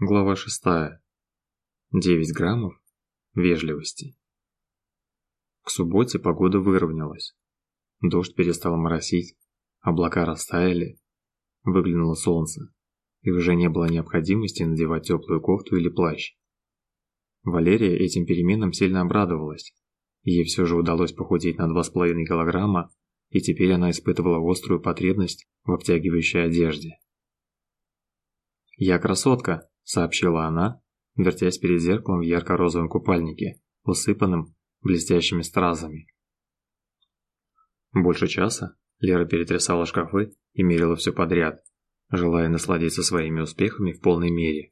Глава 6. 9 граммов вежливости. К субботе погода выровнялась. Дождь перестал моросить, облака растаяли, выглянуло солнце, и уже не было необходимости надевать теплую кофту или плащ. Валерия этим переменам сильно обрадовалась. Ей все же удалось похудеть на 2,5 килограмма, и теперь она испытывала острую потребность в обтягивающей одежде. «Я красотка!» сообщила она, вертясь перед зеркалом в ярко-розовом купальнике, усыпанном блестящими стразами. Больше часа Лера перетрясала шкафы и мерила все подряд, желая насладиться своими успехами в полной мере.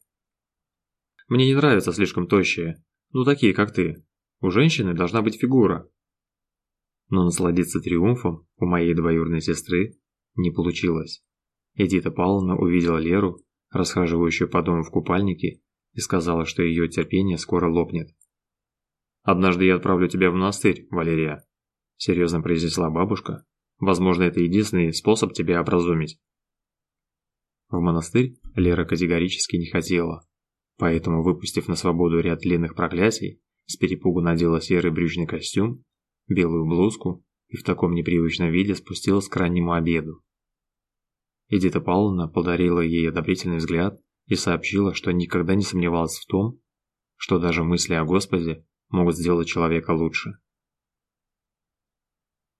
«Мне не нравятся слишком тощие, ну такие, как ты. У женщины должна быть фигура». Но насладиться триумфом у моей двоюродной сестры не получилось. Эдита Павловна увидела Леру расхаживающую по дому в купальнике, и сказала, что ее терпение скоро лопнет. «Однажды я отправлю тебя в монастырь, Валерия», – серьезно произнесла бабушка. «Возможно, это единственный способ тебя образумить». В монастырь Лера категорически не хотела, поэтому, выпустив на свободу ряд длинных проклятий, с перепугу надела серый брючный костюм, белую блузку и в таком непривычном виде спустилась к раннему обеду. Эдита Павловна подарила ей одобрительный взгляд и сообщила, что никогда не сомневалась в том, что даже мысли о Господе могут сделать человека лучше.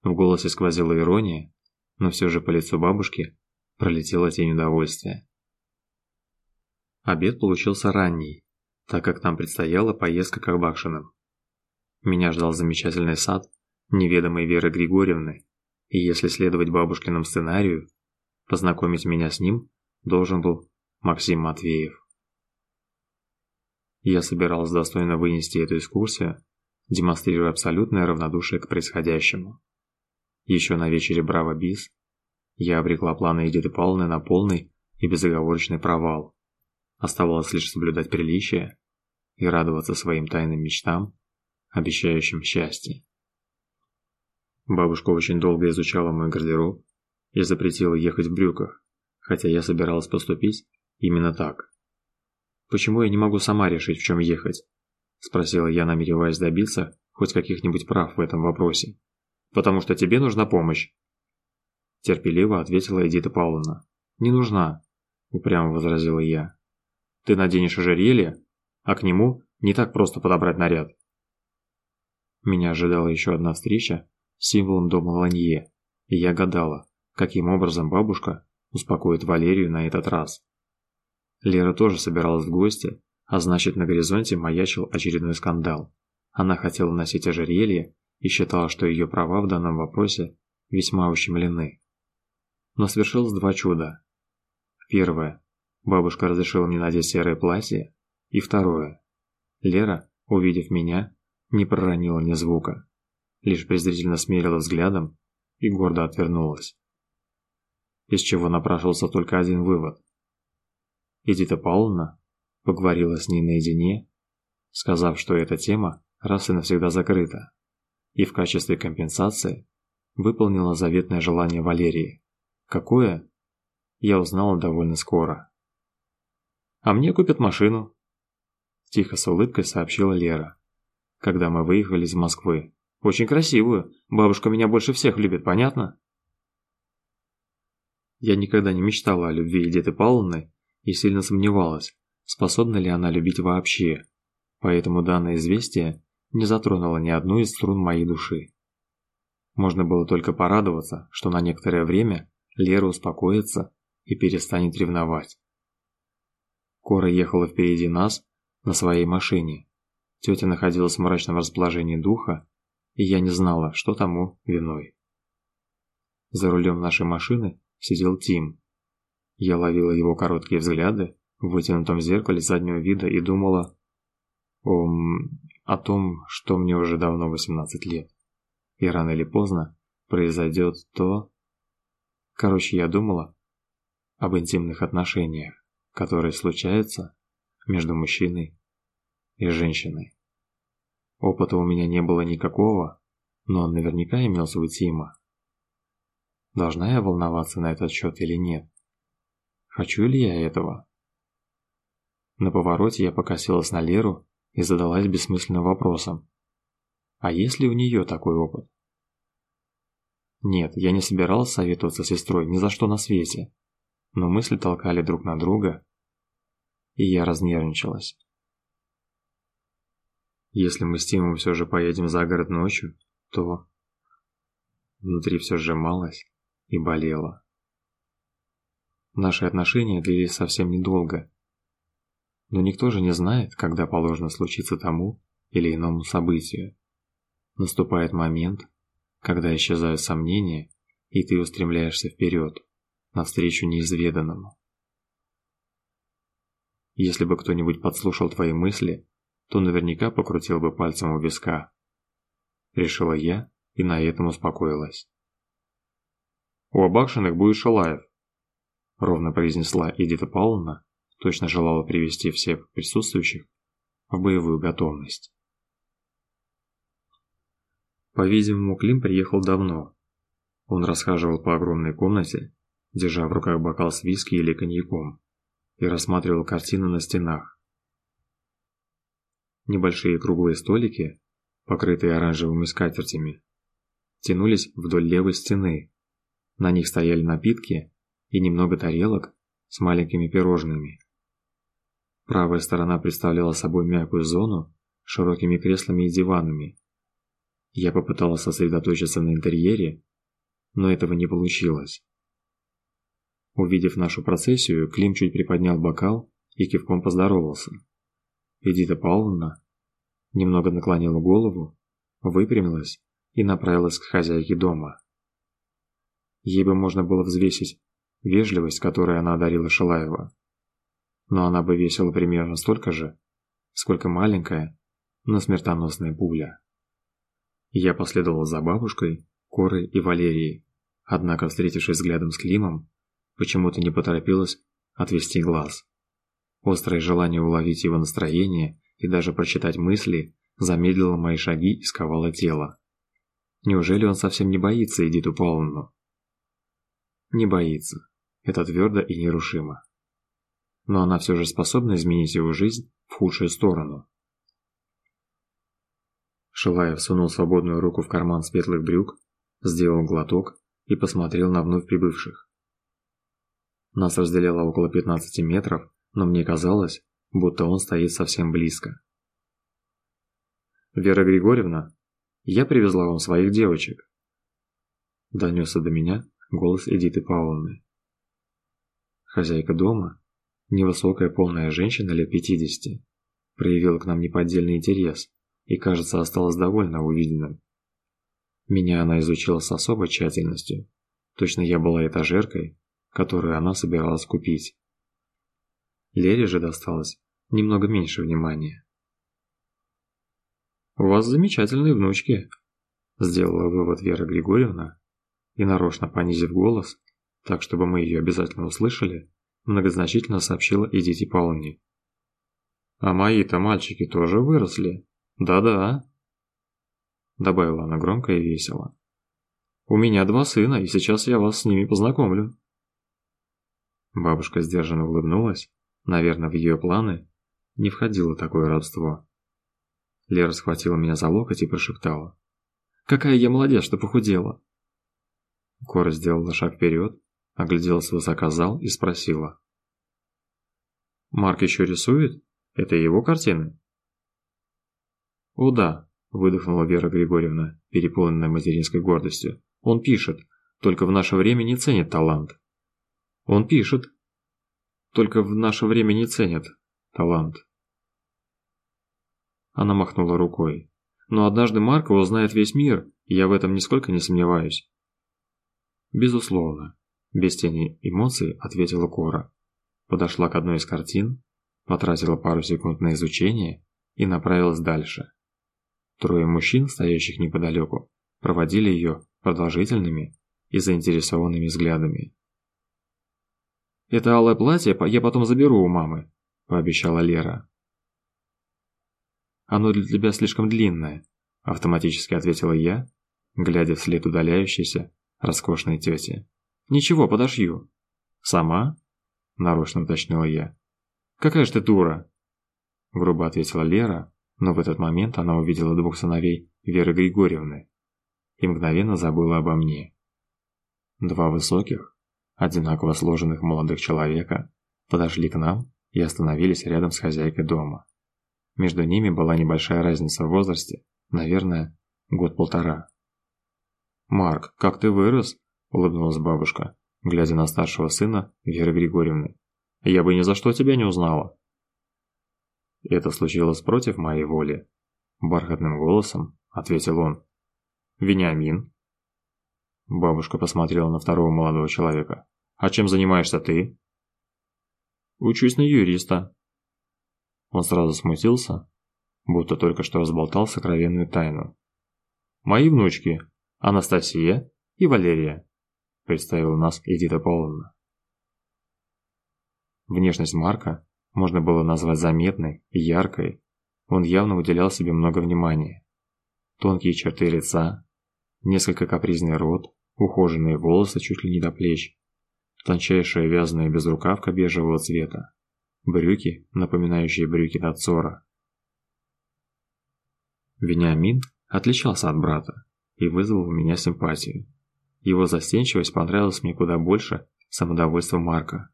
В голосе сквозила ирония, но все же по лицу бабушки пролетела тень удовольствия. Обед получился ранний, так как нам предстояла поездка к Арбакшиным. Меня ждал замечательный сад неведомой Веры Григорьевны, и если следовать бабушкиному сценарию, Познакомить меня с ним должен был Максим Матвеев. Я собирался достойно вынести эту экскурсию, демонстрируя абсолютное равнодушие к происходящему. Еще на вечере Браво Бис я обрекла планы Эдиты Павловны на полный и безоговорочный провал. Оставалось лишь соблюдать приличие и радоваться своим тайным мечтам, обещающим счастье. Бабушка очень долго изучала мой гардероб, и запретила ехать в брюках, хотя я собиралась поступить именно так. «Почему я не могу сама решить, в чем ехать?» – спросила я, намереваясь добиться хоть каких-нибудь прав в этом вопросе. «Потому что тебе нужна помощь». Терпеливо ответила Эдита Павловна. «Не нужна», – упрямо возразила я. «Ты наденешь ожерелье, а к нему не так просто подобрать наряд». Меня ожидала еще одна встреча с символом дома Ланье, и я гадала, каким образом бабушка успокоит Валерию на этот раз. Лера тоже собиралась в гости, а значит на горизонте маячил очередной скандал. Она хотела носить ожерелье и считала, что ее права в данном вопросе весьма ущемлены. Но свершилось два чуда. Первое. Бабушка разрешила мне надеть серое платье. И второе. Лера, увидев меня, не проронила ни звука. Лишь презрительно смерила взглядом и гордо отвернулась из чего напрашивался только один вывод. Эдита Павловна поговорила с ней наедине, сказав, что эта тема раз и навсегда закрыта, и в качестве компенсации выполнила заветное желание Валерии. Какое? Я узнала довольно скоро. «А мне купят машину», – тихо с улыбкой сообщила Лера, когда мы выехали из Москвы. «Очень красивую. Бабушка меня больше всех любит, понятно?» Я никогда не мечтала о любви Эдиты Павловны и сильно сомневалась, способна ли она любить вообще, поэтому данное известие не затронуло ни одну из струн моей души. Можно было только порадоваться, что на некоторое время Лера успокоится и перестанет ревновать. Кора ехала впереди нас на своей машине. Тетя находилась в мрачном расположении духа, и я не знала, что тому виной. За рулем нашей машины сидел Тим. Я ловила его короткие взгляды в вытянутом зеркале заднего вида и думала о, о том, что мне уже давно 18 лет. И рано или поздно произойдет то... Короче, я думала об интимных отношениях, которые случаются между мужчиной и женщиной. Опыта у меня не было никакого, но он наверняка имелся у Тима. Должна я волноваться на этот счет или нет? Хочу ли я этого? На повороте я покосилась на Леру и задалась бессмысленным вопросом. А есть ли у нее такой опыт? Нет, я не собиралась советоваться с сестрой ни за что на свете. Но мысли толкали друг на друга, и я разнервничалась. Если мы с Тимом все же поедем за город ночью, то... Внутри все сжималось и болело. Наши отношения длились совсем недолго. Но никто же не знает, когда положено случиться тому или иному событию. Наступает момент, когда исчезают сомнения, и ты устремляешься вперед, навстречу неизведанному. Если бы кто-нибудь подслушал твои мысли, то наверняка покрутил бы пальцем у виска. Решила я и на этом успокоилась. «У Абакшиных будет Шалаев», — ровно произнесла Эдита Павловна, точно желала привести всех присутствующих в боевую готовность. По-видимому, Клим приехал давно. Он расхаживал по огромной комнате, держа в руках бокал с виски или коньяком, и рассматривал картины на стенах. Небольшие круглые столики, покрытые оранжевыми скатертями, тянулись вдоль левой стены. На них стояли напитки и немного тарелок с маленькими пирожными. Правая сторона представляла собой мягкую зону с широкими креслами и диванами, я попыталась сосредоточиться на интерьере, но этого не получилось. Увидев нашу процессию, Клим чуть приподнял бокал и кивком поздоровался. Эдита Павловна немного наклонила голову, выпрямилась и направилась к хозяйке дома. Ей бы можно было взвесить вежливость, которой она одарила Шилаева. Но она бы весила примерно столько же, сколько маленькая, но смертоносная пуля. Я последовал за бабушкой, Корой и Валерией, однако, встретившись взглядом с Климом, почему-то не поторопилась отвести глаз. Острое желание уловить его настроение и даже прочитать мысли замедлило мои шаги и сковало тело. Неужели он совсем не боится Эдиту Павловну? Не боится. Это твердо и нерушимо. Но она все же способна изменить его жизнь в худшую сторону. Шилаев сунул свободную руку в карман светлых брюк, сделал глоток и посмотрел на вновь прибывших. Нас разделяло около 15 метров, но мне казалось, будто он стоит совсем близко. «Вера Григорьевна, я привезла вам своих девочек», – донесся до меня голос Эдиты Павловны. Хозяйка дома, невысокая полная женщина лет 50, проявила к нам неподдельный интерес и, кажется, осталась довольна увиденным. Меня она изучила с особой тщательностью. Точно я была этажеркой, которую она собиралась купить. Лере же досталось немного меньше внимания. «У вас замечательные внучки», – сделала вывод Вера Григорьевна и, нарочно понизив голос, так чтобы мы ее обязательно услышали, многозначительно сообщила Эдите Павловне. «А мои-то мальчики тоже выросли», «Да-да», – добавила она громко и весело. «У меня два сына, и сейчас я вас с ними познакомлю». Бабушка сдержанно улыбнулась. Наверное, в ее планы не входило такое родство. Лера схватила меня за локоть и прошептала. «Какая я молодец, что похудела!» Кора сделала шаг вперед, оглядела свысока зал и спросила. «Марк еще рисует? Это его картины?» «О да», – выдохнула Вера Григорьевна, переполненная материнской гордостью. «Он пишет, только в наше время не ценит талант». «Он пишет, только в наше время не ценят талант». Она махнула рукой. «Но однажды Марка узнает весь мир, и я в этом нисколько не сомневаюсь». «Безусловно», – без тени эмоций ответила Кора. Подошла к одной из картин, потратила пару секунд на изучение и направилась дальше. Трое мужчин, стоящих неподалеку, проводили ее продолжительными и заинтересованными взглядами. «Это алое платье я потом заберу у мамы», – пообещала Лера. «Оно для тебя слишком длинное», – автоматически ответила я, глядя вслед удаляющейся роскошной тете. «Ничего, подошью». «Сама?» – нарочно уточнила я. Какая ж ты дура!» Грубо ответила Лера, но в этот момент она увидела двух сыновей Веры Григорьевны и мгновенно забыла обо мне. Два высоких, одинаково сложенных молодых человека подошли к нам и остановились рядом с хозяйкой дома. Между ними была небольшая разница в возрасте, наверное, год-полтора. «Марк, как ты вырос!» – улыбнулась бабушка, глядя на старшего сына Веры Григорьевны. «Я бы ни за что тебя не узнала!» «Это случилось против моей воли», – бархатным голосом ответил он. «Вениамин?» Бабушка посмотрела на второго молодого человека. «А чем занимаешься ты?» «Учусь на юриста». Он сразу смутился, будто только что разболтал сокровенную тайну. «Мои внучки, Анастасия и Валерия», представила нас Эдита Павловна. Внешность Марка можно было назвать заметной и яркой. Он явно уделял себе много внимания. Тонкие черты лица, несколько капризный рот, ухоженные волосы чуть ли не до плеч, тончайшая вязаная безрукавка бежевого цвета, брюки, напоминающие брюки Дацора. Вениамин отличался от брата и вызвал у меня симпатию. Его застенчивость понравилась мне куда больше самодовольства Марка.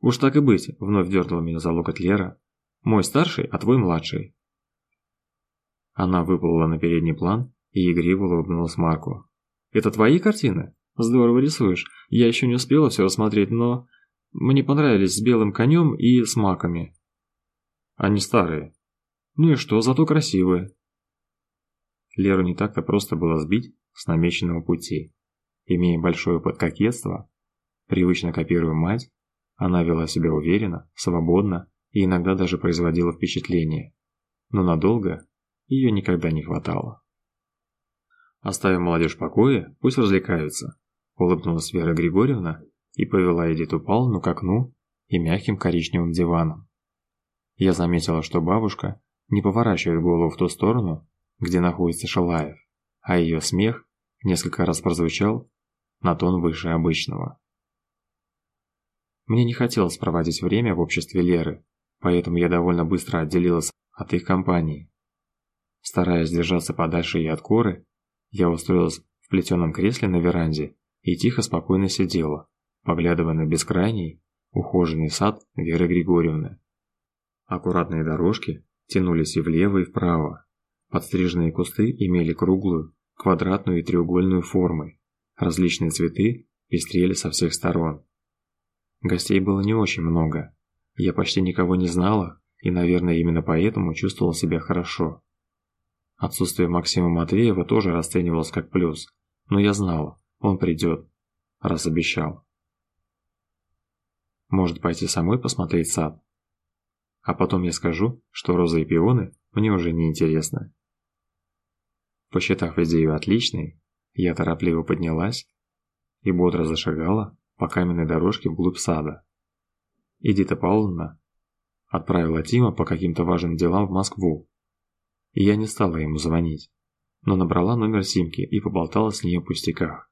«Уж так и быть», — вновь дернула меня за локоть Лера. «Мой старший, а твой младший». Она выплыла на передний план и игриво улыбнулась Марку. «Это твои картины? Здорово рисуешь. Я еще не успела все рассмотреть, но мне понравились с белым конем и с маками». «Они старые». «Ну и что, зато красивые». Леру не так-то просто было сбить с намеченного пути. Имея большой опыт кокетства, привычно копируя мать, она вела себя уверенно, свободно и иногда даже производила впечатление. Но надолго ее никогда не хватало. Оставим молодежь в покое, пусть развлекаются, улыбнулась Вера Григорьевна и повела Эдиту Павловну к окну и мягким коричневым диваном. Я заметила, что бабушка не поворачивает голову в ту сторону, где находится Шалаев, а ее смех несколько раз прозвучал на тон выше обычного. Мне не хотелось проводить время в обществе Леры, поэтому я довольно быстро отделилась от их компании. Стараясь держаться подальше и от коры, я устроилась в плетеном кресле на веранде и тихо спокойно сидела, поглядывая на бескрайний, ухоженный сад Веры Григорьевны. Аккуратные дорожки тянулись и влево, и вправо. Подстриженные кусты имели круглую, квадратную и треугольную формы. Различные цветы пестрели со всех сторон. Гостей было не очень много. Я почти никого не знала, и, наверное, именно поэтому чувствовал себя хорошо. Отсутствие Максима Матвеева тоже расценивалось как плюс, но я знала, он придет, раз обещал. Может пойти самой посмотреть сад? А потом я скажу, что розы и пионы мне уже не интересны. Посчитав идею отличной, я торопливо поднялась и бодро зашагала по каменной дорожке вглубь сада. Эдита Павловна отправила Тима по каким-то важным делам в Москву, и я не стала ему звонить, но набрала номер Симки и поболтала с ней о пустяках.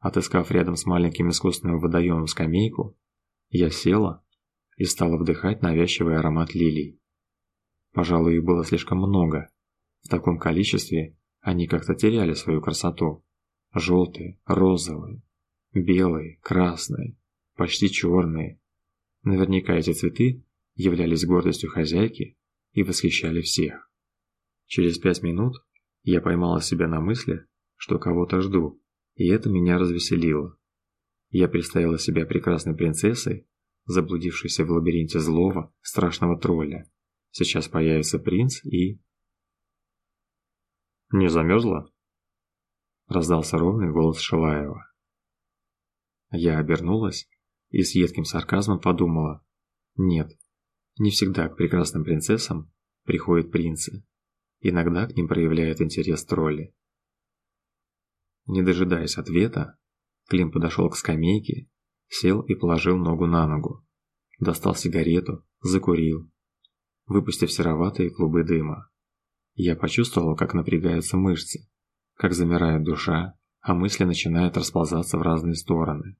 Отыскав рядом с маленьким искусственным водоемом скамейку, я села и стала вдыхать навязчивый аромат лилий. Пожалуй, их было слишком много. В таком количестве они как-то теряли свою красоту. Желтые, розовые, белые, красные, почти черные. Наверняка эти цветы являлись гордостью хозяйки и восхищали всех. Через пять минут я поймала себя на мысли, что кого-то жду, и это меня развеселило. Я представила себя прекрасной принцессой, заблудившейся в лабиринте злого, страшного тролля. Сейчас появится принц и... «Не замерзла?» Раздался ровный голос Шилаева. Я обернулась и с едким сарказмом подумала. Нет, не всегда к прекрасным принцессам приходят принцы. Иногда к ним проявляют интерес тролли. Не дожидаясь ответа, Клим подошел к скамейке, сел и положил ногу на ногу. Достал сигарету, закурил, выпустив сероватые клубы дыма. Я почувствовал, как напрягаются мышцы, как замирает душа, а мысли начинают расползаться в разные стороны.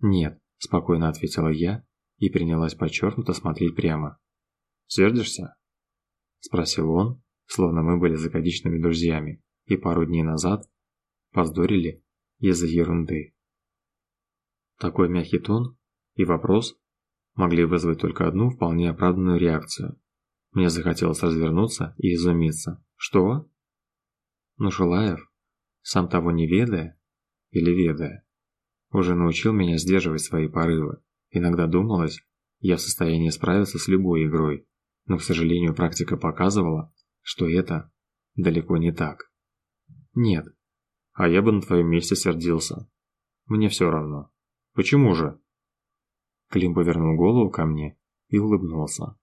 «Нет», – спокойно ответила я и принялась подчеркнуто смотреть прямо. «Сердишься?» – спросил он, словно мы были закадичными друзьями и пару дней назад повздорили из-за ерунды. Такой мягкий тон и вопрос могли вызвать только одну вполне оправданную реакцию. Мне захотелось развернуться и изумиться. «Что?» Ну, Шулаев, сам того не ведая или ведая, уже научил меня сдерживать свои порывы. Иногда думалось, я в состоянии справиться с любой игрой, но, к сожалению, практика показывала, что это далеко не так. Нет, а я бы на твоем месте сердился. Мне все равно. Почему же? Клим повернул голову ко мне и улыбнулся.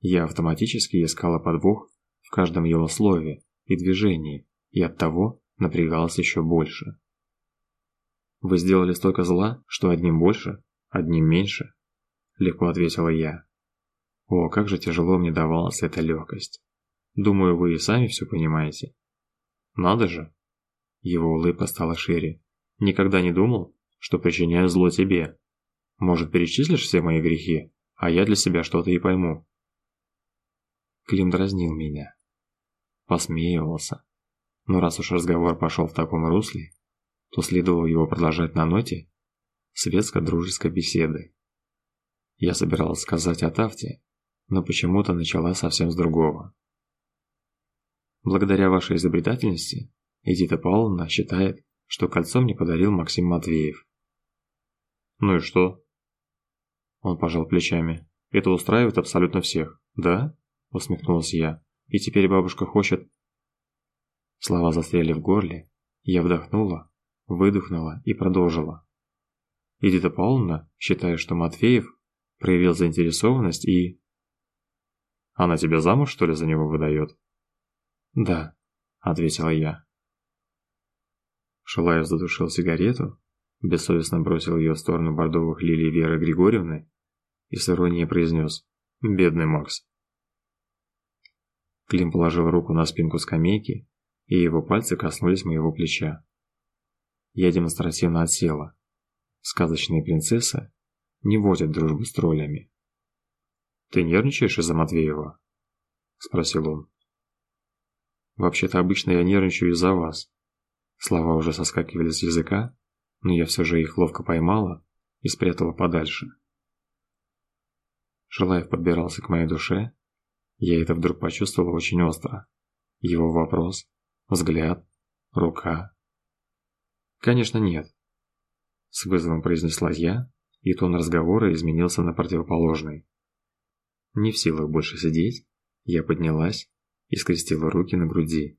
Я автоматически искала подвох в каждом его слове и движении, и оттого напрягалась еще больше. «Вы сделали столько зла, что одним больше, одним меньше?» Легко ответила я. О, как же тяжело мне давалась эта легкость. Думаю, вы и сами все понимаете. Надо же. Его улыбка стала шире. Никогда не думал, что причиняю зло тебе. Может, перечислишь все мои грехи, а я для себя что-то и пойму. Клим дразнил меня. Посмеивался. Но раз уж разговор пошел в таком русле, то следовало его продолжать на ноте светско-дружеской беседы. Я собиралась сказать о Тафте, но почему-то начала совсем с другого. Благодаря вашей изобретательности, Эдита Павловна считает, что кольцо мне подарил Максим Матвеев. Ну и что? Он пожал плечами. Это устраивает абсолютно всех, да? Усмехнулась я. И теперь бабушка хочет... Слова застряли в горле. Я вдохнула, выдохнула и продолжила. Эдита Павловна считает, что Матвеев проявил заинтересованность и... Она тебя замуж, что ли, за него выдает? Да, ответила я. Шалаев задушил сигарету, бессовестно бросил ее в сторону бордовых лилий Веры Григорьевны и с иронией произнес «Бедный Макс». Клим положил руку на спинку скамейки, и его пальцы коснулись моего плеча. Я демонстративно отсела. Сказочные принцессы не возят дружбу с троллями. «Ты нервничаешь из-за Матвеева?» – спросил он. «Вообще-то обычно я нервничаю из-за вас». Слова уже соскакивали с языка, но я все же их ловко поймала и спрятала подальше. Шилаев подбирался к моей душе, я это вдруг почувствовала очень остро. Его вопрос, взгляд, рука, «Конечно нет», – с вызовом произнесла я, и тон разговора изменился на противоположный. Не в силах больше сидеть, я поднялась и скрестила руки на груди.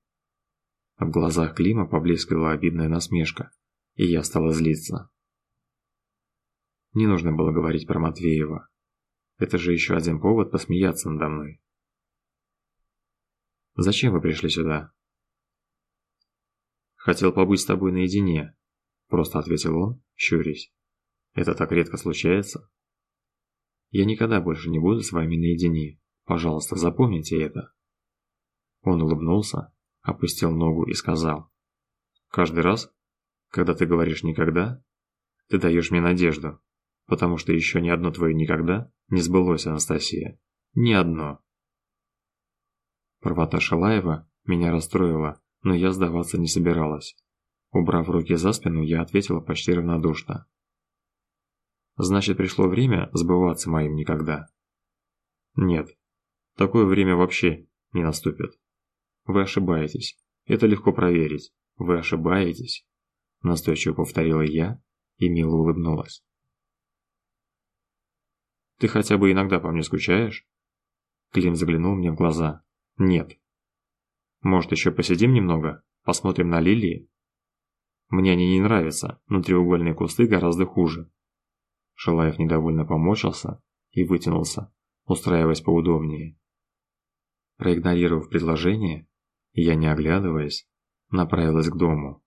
В глазах Клима поблескивала обидная насмешка, и я стала злиться. Не нужно было говорить про Матвеева. Это же еще один повод посмеяться надо мной. «Зачем вы пришли сюда?» «Хотел побыть с тобой наедине», – просто ответил он, щурясь. «Это так редко случается». «Я никогда больше не буду с вами наедине. Пожалуйста, запомните это». Он улыбнулся, опустил ногу и сказал. «Каждый раз, когда ты говоришь «никогда», ты даешь мне надежду, потому что еще ни одно твое «никогда» не сбылось, Анастасия. Ни одно». Правота Шалаева меня расстроила, но я сдаваться не собиралась. Убрав руки за спину, я ответила почти равнодушно. Значит, пришло время сбываться моим никогда. Нет, такое время вообще не наступит. Вы ошибаетесь. Это легко проверить. Вы ошибаетесь. Настойчиво повторила я и мило улыбнулась. Ты хотя бы иногда по мне скучаешь? Клим заглянул мне в глаза. Нет, может, еще посидим немного? Посмотрим на лилии? Мне они не нравятся, но треугольные кусты гораздо хуже. Шалаев недовольно поморщился и вытянулся, устраиваясь поудобнее. Проигнорировав предложение, я, не оглядываясь, направилась к дому.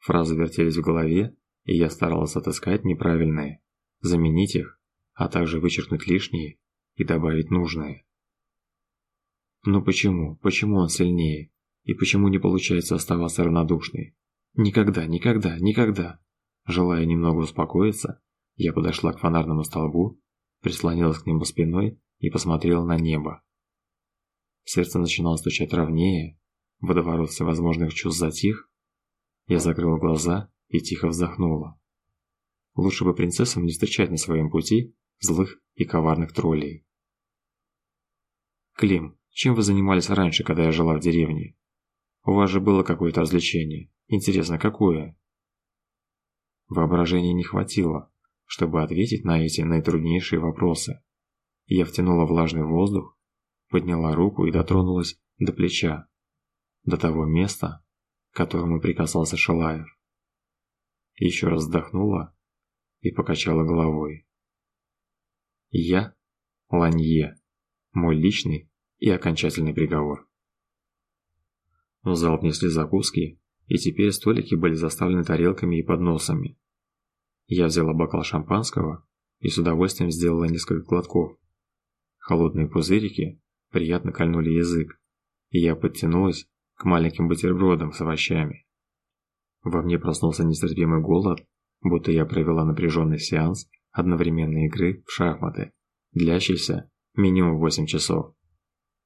Фразы вертелись в голове, и я старалась отыскать неправильные, заменить их, а также вычеркнуть лишние и добавить нужные. Но почему? Почему он сильнее? И почему не получается оставаться равнодушной? Никогда, никогда, никогда. Желая немного успокоиться, Я подошла к фонарному столбу, прислонилась к нему спиной и посмотрела на небо. Сердце начинало стучать ровнее, водоворот всевозможных чувств затих. Я закрыла глаза и тихо вздохнула. Лучше бы принцессам не встречать на своем пути злых и коварных троллей. Клим, чем вы занимались раньше, когда я жила в деревне? У вас же было какое-то развлечение. Интересно, какое? Воображения не хватило, чтобы ответить на эти наитруднейшие вопросы. Я втянула влажный воздух, подняла руку и дотронулась до плеча, до того места, к которому прикасался Шалаев. Еще раз вздохнула и покачала головой. Я – Ланье, мой личный и окончательный приговор. В зал внесли закуски, и теперь столики были заставлены тарелками и подносами. Я взяла бокал шампанского и с удовольствием сделала несколько глотков. Холодные пузырики приятно кольнули язык, и я подтянулась к маленьким бутербродам с овощами. Во мне проснулся нестерпимый голод, будто я провела напряженный сеанс одновременной игры в шахматы, длящийся минимум 8 часов.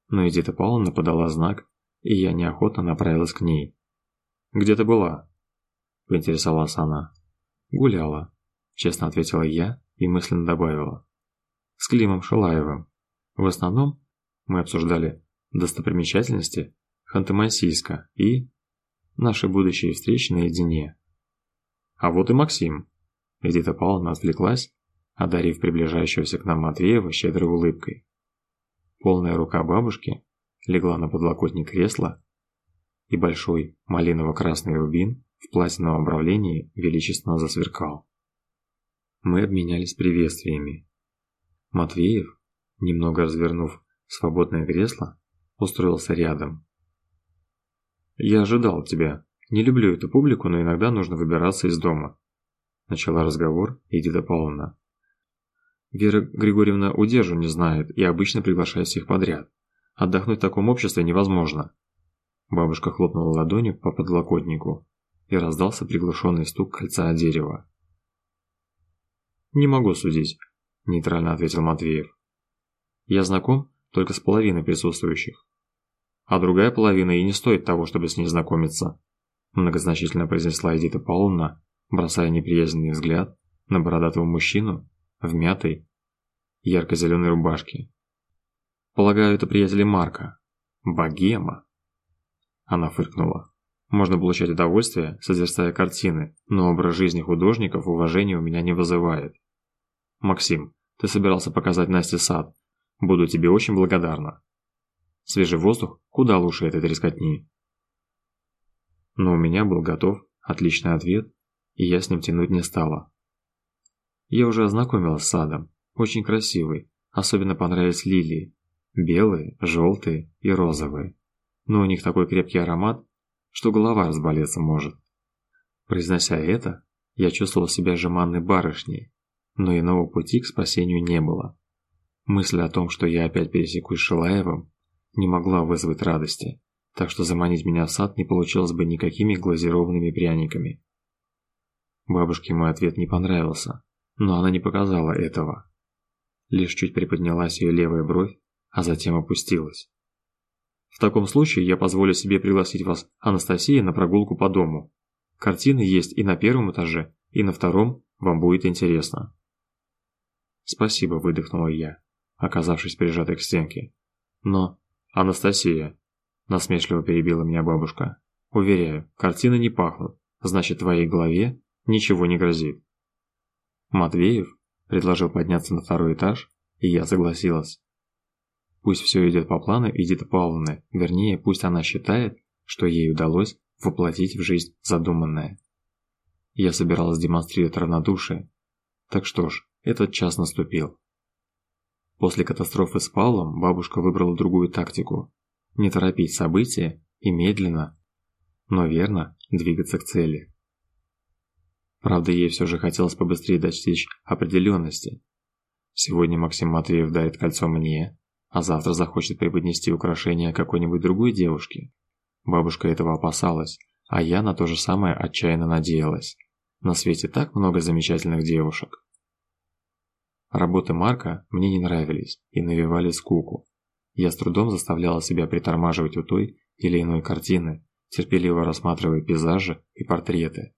Но Эдита Павловна подала знак, и я неохотно направилась к ней. «Где ты была?» – поинтересовалась она. «Гуляла», – честно ответила я и мысленно добавила. «С Климом Шалаевым. В основном мы обсуждали достопримечательности Ханты-Мансийска и наши будущие встречи наедине. А вот и Максим. Эдита Павловна отвлеклась, одарив приближающегося к нам Матвеева щедрой улыбкой. Полная рука бабушки легла на подлокотник кресла, и большой малиново-красный рубин в платиновом обравлении величественно засверкал. Мы обменялись приветствиями. Матвеев, немного развернув свободное кресло, устроился рядом. «Я ожидал тебя. Не люблю эту публику, но иногда нужно выбираться из дома», начала разговор Эдита Павловна. Вера Григорьевна удержу не знает и обычно приглашает всех подряд. Отдохнуть в таком обществе невозможно. Бабушка хлопнула ладонью по подлокотнику, и раздался приглушенный стук кольца о дерево. «Не могу судить», – нейтрально ответил Матвеев. «Я знаком только с половиной присутствующих. А другая половина и не стоит того, чтобы с ней знакомиться», – многозначительно произнесла Эдита Павловна, бросая неприязненный взгляд на бородатого мужчину в мятой, ярко-зеленой рубашке. «Полагаю, это приятели Марка. Богема». Она фыркнула. Можно получать удовольствие, созерцая картины, но образ жизни художников уважения у меня не вызывает. Максим, ты собирался показать Насте сад. Буду тебе очень благодарна. Свежий воздух куда лучше этой трескотни. Но у меня был готов отличный ответ, и я с ним тянуть не стала. Я уже ознакомилась с садом. Очень красивый. Особенно понравились лилии. Белые, желтые и розовые. Но у них такой крепкий аромат, что голова разболеться может. Произнося это, я чувствовал себя жеманной барышней, но иного пути к спасению не было. Мысль о том, что я опять пересекусь с Шилаевым, не могла вызвать радости, так что заманить меня в сад не получилось бы никакими глазированными пряниками. Бабушке мой ответ не понравился, но она не показала этого. Лишь чуть приподнялась ее левая бровь, а затем опустилась. В таком случае я позволю себе пригласить вас, Анастасия, на прогулку по дому. Картины есть и на первом этаже, и на втором, вам будет интересно. Спасибо, выдохнула я, оказавшись прижатой к стенке. Но, Анастасия, насмешливо перебила меня бабушка, уверяю, картины не пахнут, значит, твоей голове ничего не грозит. Матвеев предложил подняться на второй этаж, и я согласилась. Пусть все идет по плану Эдиты Павловны, вернее, пусть она считает, что ей удалось воплотить в жизнь задуманное. Я собиралась демонстрировать равнодушие. Так что ж, этот час наступил. После катастрофы с Павлом бабушка выбрала другую тактику. Не торопить события и медленно, но верно двигаться к цели. Правда, ей все же хотелось побыстрее достичь определенности. Сегодня Максим Матвеев дарит кольцо мне, а завтра захочет преподнести украшение какой-нибудь другой девушке. Бабушка этого опасалась, а я на то же самое отчаянно надеялась. На свете так много замечательных девушек. Работы Марка мне не нравились и навевали скуку. Я с трудом заставляла себя притормаживать у той или иной картины, терпеливо рассматривая пейзажи и портреты.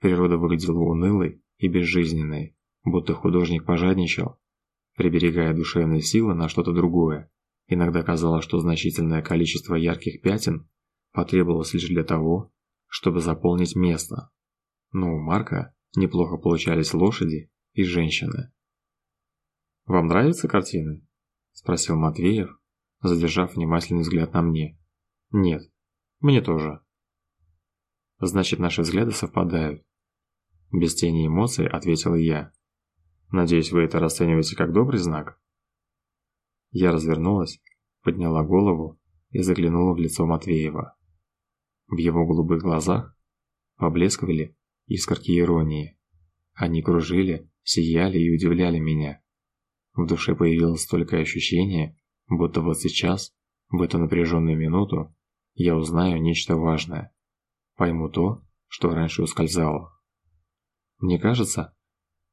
Природа выглядела унылой и безжизненной, будто художник пожадничал, приберегая душевные силы на что-то другое. Иногда казалось, что значительное количество ярких пятен потребовалось лишь для того, чтобы заполнить место. Но у Марка неплохо получались лошади и женщины. «Вам нравятся картины?» – спросил Матвеев, задержав внимательный взгляд на мне. «Нет, мне тоже». «Значит, наши взгляды совпадают». Без тени эмоций ответил я. «Надеюсь, вы это расцениваете как добрый знак?» Я развернулась, подняла голову и заглянула в лицо Матвеева. В его голубых глазах поблескивали искорки иронии. Они кружили, сияли и удивляли меня. В душе появилось столько ощущения, будто вот сейчас, в эту напряженную минуту, я узнаю нечто важное. Пойму то, что раньше ускользало. Мне кажется,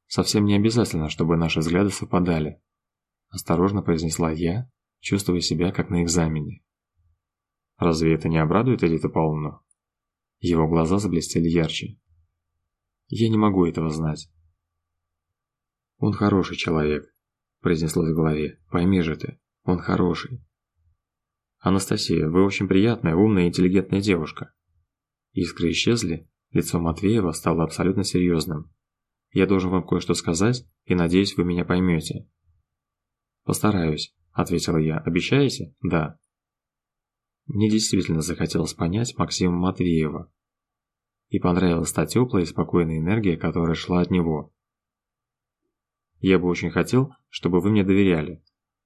совсем не обязательно, чтобы наши взгляды совпадали. Осторожно произнесла я, чувствуя себя как на экзамене. Разве это не обрадует Эдиту Павловну? Его глаза заблестели ярче. Я не могу этого знать. Он хороший человек, произнеслось в голове. Пойми же ты, он хороший. Анастасия, вы очень приятная, умная и интеллигентная девушка. Искры исчезли, лицо Матвеева стало абсолютно серьезным. Я должен вам кое-что сказать, и надеюсь, вы меня поймете. Постараюсь, ответила я. Обещаете? Да. Мне действительно захотелось понять Максима Матвеева. И понравилась та теплая и спокойная энергия, которая шла от него. Я бы очень хотел, чтобы вы мне доверяли.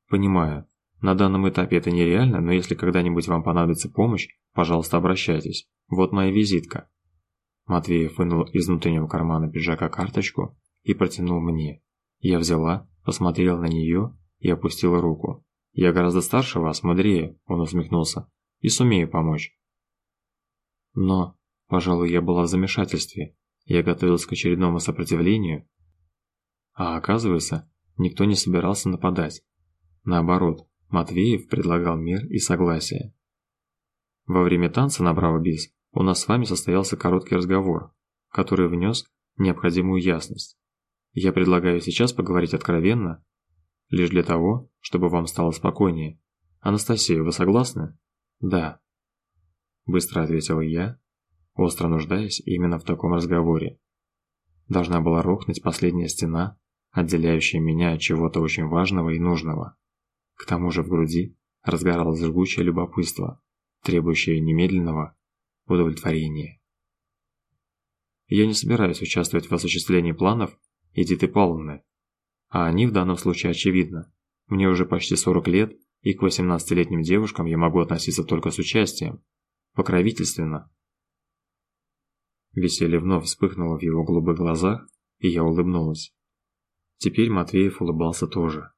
Понимаю, на данном этапе это нереально, но если когда-нибудь вам понадобится помощь, пожалуйста, обращайтесь. Вот моя визитка. Матвеев вынул из внутреннего кармана пиджака карточку и протянул мне. Я взяла, посмотрела на нее и опустила руку. «Я гораздо старше вас, мудрее», – он усмехнулся, – «и сумею помочь». Но, пожалуй, я была в замешательстве. Я готовилась к очередному сопротивлению, а оказывается, никто не собирался нападать. Наоборот, Матвеев предлагал мир и согласие. Во время танца на Браво Бис у нас с вами состоялся короткий разговор, который внес необходимую ясность. Я предлагаю сейчас поговорить откровенно, лишь для того, чтобы вам стало спокойнее. Анастасия, вы согласны? Да. Быстро ответила я, остро нуждаясь именно в таком разговоре. Должна была рухнуть последняя стена, отделяющая меня от чего-то очень важного и нужного. К тому же в груди разгоралось жгучее любопытство, требующее немедленного удовлетворения. Я не собираюсь участвовать в осуществлении планов Эдиты Павловны, а они в данном случае очевидны. Мне уже почти 40 лет, и к 18-летним девушкам я могу относиться только с участием, покровительственно. Веселье вновь вспыхнуло в его голубых глазах, и я улыбнулась. Теперь Матвеев улыбался тоже.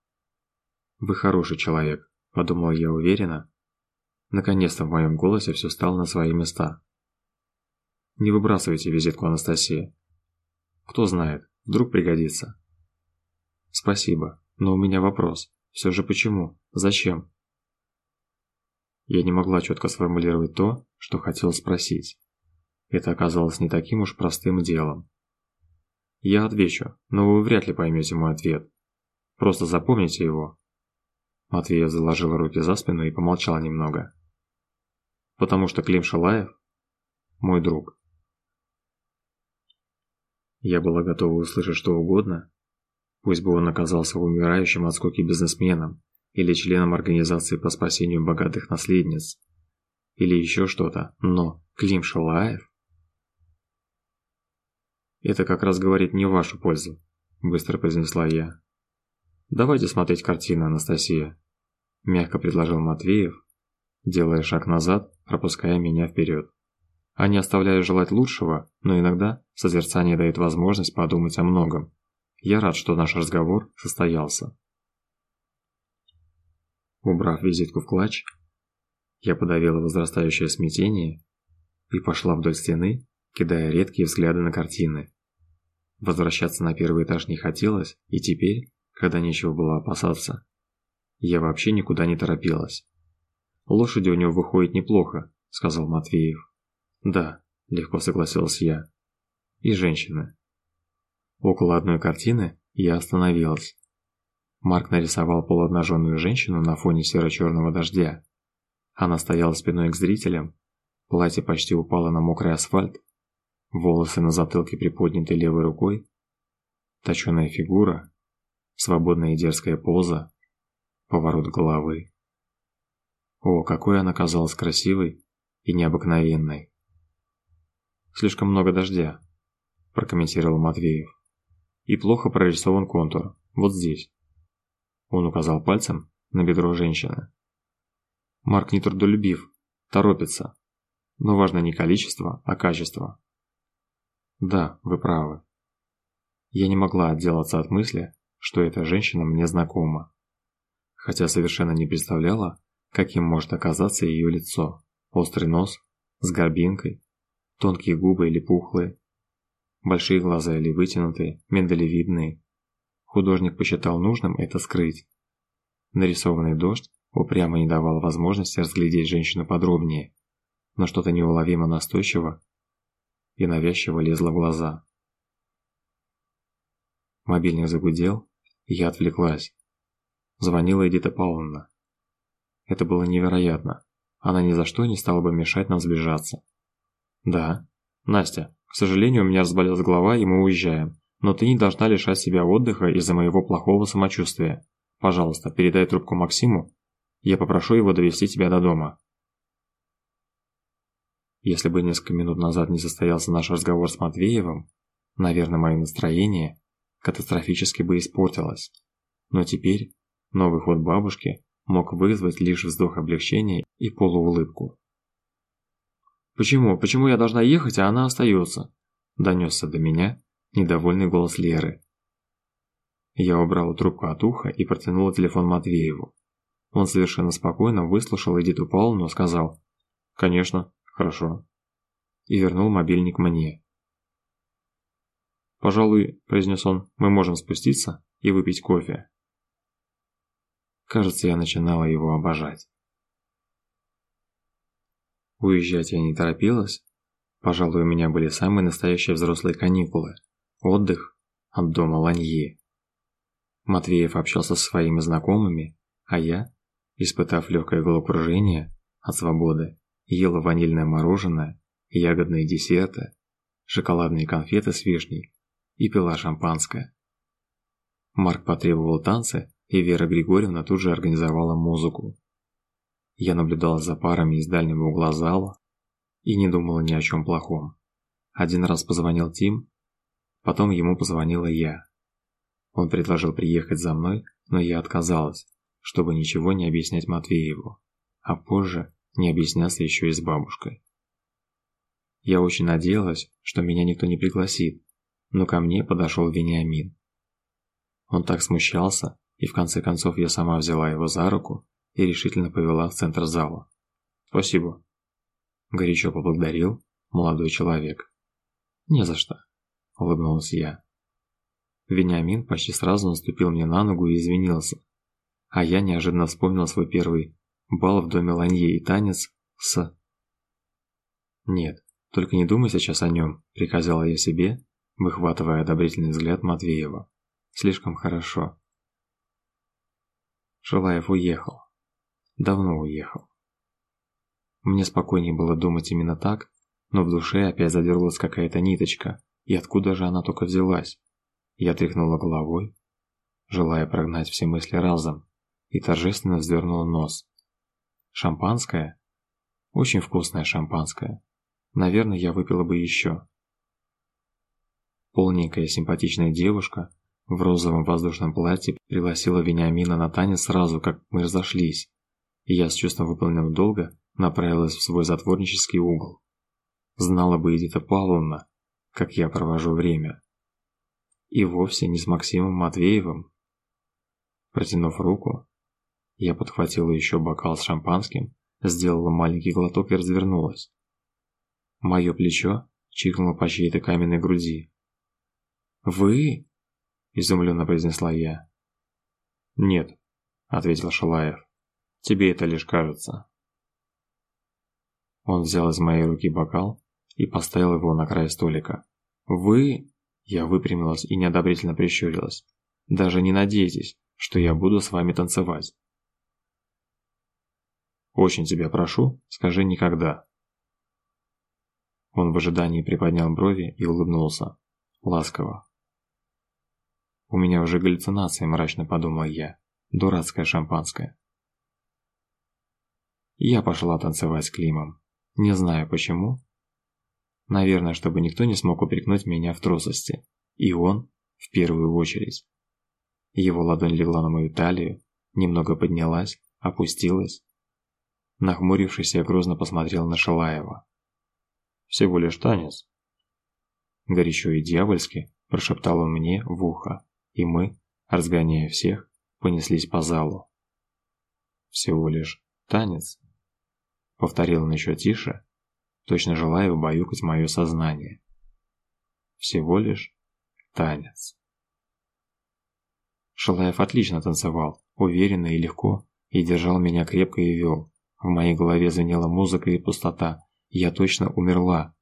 «Вы хороший человек», – подумал я уверенно. Наконец-то в моем голосе все стало на свои места. «Не выбрасывайте визитку, Анастасия. Кто знает, вдруг пригодится». «Спасибо, но у меня вопрос. Все же почему? Зачем?» Я не могла четко сформулировать то, что хотел спросить. Это оказалось не таким уж простым делом. Я отвечу, но вы вряд ли поймете мой ответ. Просто запомните его. Матвеев заложил руки за спину и помолчал немного. Потому что Клим Шалаев – мой друг. Я была готова услышать что угодно, пусть бы он оказался умирающим от скуки бизнесменом или членом организации по спасению богатых наследниц, или еще что-то, но Клим Шалаев это как раз говорит не в вашу пользу, быстро произнесла я. Давайте смотреть картину, Анастасия, мягко предложил Матвеев, делая шаг назад, пропуская меня вперед. А не оставляя желать лучшего, но иногда созерцание дает возможность подумать о многом. Я рад, что наш разговор состоялся. Убрав визитку в клатч, я подавила возрастающее смятение и пошла вдоль стены, кидая редкие взгляды на картины. Возвращаться на первый этаж не хотелось, и теперь, когда нечего было опасаться. Я вообще никуда не торопилась. Лошади у него выходит неплохо, сказал Матвеев. Да, легко согласился я. И женщины. Около одной картины я остановилась. Марк нарисовал полуобнаженную женщину на фоне серо-черного дождя. Она стояла спиной к зрителям, платье почти упало на мокрый асфальт, волосы на затылке приподняты левой рукой, точеная фигура, свободная и дерзкая поза, поворот головы. О, какой она казалась красивой и необыкновенной. Слишком много дождя, прокомментировал Матвеев. И плохо прорисован контур, вот здесь. Он указал пальцем на бедро женщины. Марк не трудолюбив, торопится. Но важно не количество, а качество. Да, вы правы. Я не могла отделаться от мысли, что эта женщина мне знакома. Хотя совершенно не представляла, каким может оказаться ее лицо. Острый нос, с горбинкой, тонкие губы или пухлые, большие глаза или вытянутые, миндалевидные, Художник посчитал нужным это скрыть. Нарисованный дождь упрямо не давал возможности разглядеть женщину подробнее, но что-то неуловимо настойчиво и навязчиво лезло в глаза. Мобильник загудел, и я отвлеклась. Звонила Эдита Павловна. Это было невероятно. Она ни за что не стала бы мешать нам сближаться. Да. Настя, к сожалению, у меня разболелась голова, и мы уезжаем. Но ты не должна лишать себя отдыха из-за моего плохого самочувствия. Пожалуйста, передай трубку Максиму. Я попрошу его довести тебя до дома. Если бы несколько минут назад не состоялся наш разговор с Матвеевым, наверное, мое настроение катастрофически бы испортилось. Но теперь новый ход бабушки мог вызвать лишь вздох облегчения и полуулыбку. «Почему? Почему я должна ехать, а она остается?» Донесся до меня недовольный голос Леры. Я убрал трубку от уха и протянул телефон Матвееву. Он совершенно спокойно выслушал Эдиту Павловну, сказал «Конечно, хорошо» и вернул мобильник мне. «Пожалуй», – произнес он, – «мы можем спуститься и выпить кофе». Кажется, я начинала его обожать. Уезжать я не торопилась. Пожалуй, у меня были самые настоящие взрослые каникулы. Отдых от дома Ланьи. Матвеев общался со своими знакомыми, а я, испытав легкое головокружение от свободы, ела ванильное мороженое, ягодные десерты, шоколадные конфеты с вишней и пила шампанское. Марк потребовал танцы, и Вера Григорьевна тут же организовала музыку. Я наблюдала за парами из дальнего угла зала и не думала ни о чем плохом. Один раз позвонил Тим Потом ему позвонила я. Он предложил приехать за мной, но я отказалась, чтобы ничего не объяснять Матвееву, а позже не объясняться еще и с бабушкой. Я очень надеялась, что меня никто не пригласит, но ко мне подошел Вениамин. Он так смущался, и в конце концов я сама взяла его за руку и решительно повела в центр зала. «Спасибо», – горячо поблагодарил молодой человек. «Не за что», – улыбнулась я. Вениамин почти сразу наступил мне на ногу и извинился. А я неожиданно вспомнил свой первый бал в доме Ланье и танец с... «Нет, только не думай сейчас о нем», – приказала я себе, выхватывая одобрительный взгляд Матвеева. «Слишком хорошо». Шилаев уехал. Давно уехал. Мне спокойнее было думать именно так, но в душе опять задергалась какая-то ниточка, и откуда же она только взялась? Я тряхнула головой, желая прогнать все мысли разом, и торжественно вздернула нос. Шампанское? Очень вкусное шампанское. Наверное, я выпила бы еще. Полненькая симпатичная девушка в розовом воздушном платье пригласила Вениамина на танец сразу, как мы разошлись, и я с чувством выполненного долга направилась в свой затворнический угол. Знала бы Эдита Павловна, как я провожу время. И вовсе не с Максимом Матвеевым. Протянув руку, я подхватила еще бокал с шампанским, сделала маленький глоток и развернулась. Мое плечо чикнуло по чьей-то каменной груди. «Вы?» – изумленно произнесла я. Нет, ответил Шалаев. Тебе это лишь кажется. Он взял из моей руки бокал и поставил его на край столика. Вы? Я выпрямилась и неодобрительно прищурилась. Даже не надейтесь, что я буду с вами танцевать. Очень тебя прошу, скажи никогда. Он в ожидании приподнял брови и улыбнулся. Ласково. У меня уже галлюцинации, мрачно подумал я. Дурацкое шампанское. Я пошла танцевать с Климом. Не знаю почему. Наверное, чтобы никто не смог упрекнуть меня в трусости. И он в первую очередь. Его ладонь легла на мою талию, немного поднялась, опустилась. Нахмурившись, я грозно посмотрел на Шалаева. «Всего лишь танец». Горячо и дьявольски прошептал он мне в ухо, и мы, разгоняя всех, понеслись по залу. «Всего лишь танец», — повторил он еще тише, точно желая убаюкать мое сознание. «Всего лишь танец». Шалаев отлично танцевал, уверенно и легко, и держал меня крепко и вел. В моей голове звенела музыка и пустота. Я точно умерла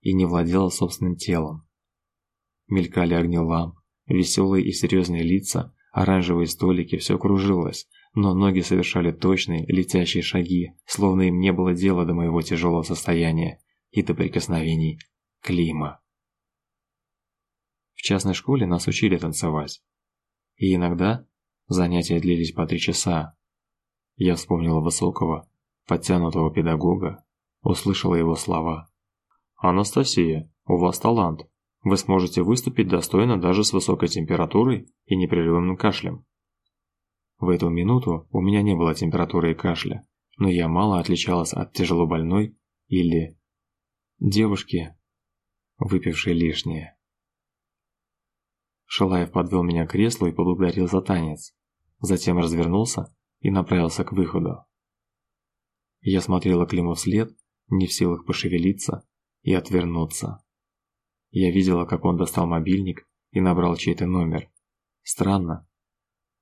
и не владела собственным телом. Мелькали огни ламп, веселые и серьезные лица, оранжевые столики, все кружилось, но ноги совершали точные, летящие шаги, словно им не было дела до моего тяжелого состояния и до прикосновений Клима. В частной школе нас учили танцевать. И иногда занятия длились по три часа. Я вспомнила высокого, подтянутого педагога, услышала его слова. «Анастасия, у вас талант. Вы сможете выступить достойно даже с высокой температурой и непрерывным кашлем». В эту минуту у меня не было температуры и кашля, но я мало отличалась от тяжелобольной или девушки, выпившей лишнее. Шалаев подвел меня к креслу и поблагодарил за танец. Затем развернулся и направился к выходу. Я смотрела Климу вслед, не в силах пошевелиться и отвернуться. Я видела, как он достал мобильник и набрал чей-то номер. Странно,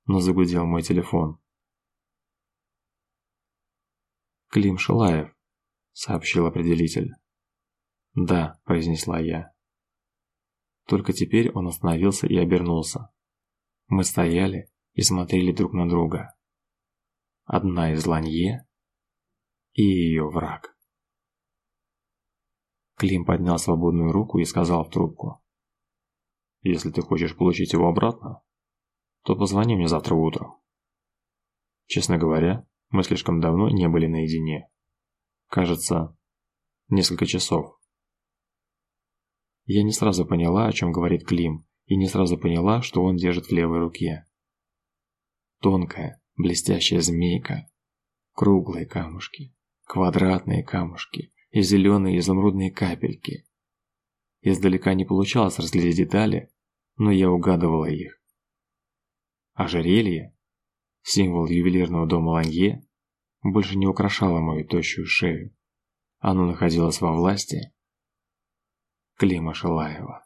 но загудел мой телефон. «Клим Шалаев», — сообщил определитель. «Да», — произнесла я. Только теперь он остановился и обернулся. Мы стояли и смотрели друг на друга. Одна из Ланье и ее враг. Клим поднял свободную руку и сказал в трубку. «Если ты хочешь получить его обратно, то позвони мне завтра утром». Честно говоря, мы слишком давно не были наедине. Кажется, несколько часов. Я не сразу поняла, о чем говорит Клим, и не сразу поняла, что он держит в левой руке. Тонкая, блестящая змейка, круглые камушки, квадратные камушки и зеленые изумрудные капельки. Издалека не получалось разглядеть детали, но я угадывала их. Ожерелье, символ ювелирного дома Ланье, больше не украшало мою тощую шею. Оно находилось во власти Клима Шилаева.